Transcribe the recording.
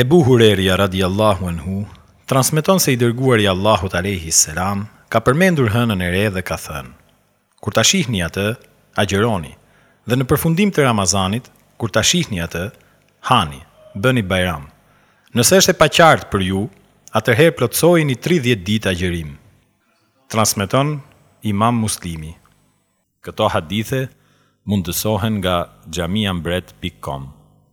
Ebu Hurerja radijallahu anhu transmeton se i Dërguari i Allahut alejhi selam ka përmendur hënën e re dhe ka thënë, Kur ta shihni atë, agjëroni, dhe në përfundim të Ramazanit, kur ta shihni atë, hani, bëni bajram. Nëse është e paqartë për ju, atëherë plotësojini tridhjetë ditë agjërim. Transmeton Imam Muslimi. Këto hadithe mundësohen nga xhamiambret pikë kom.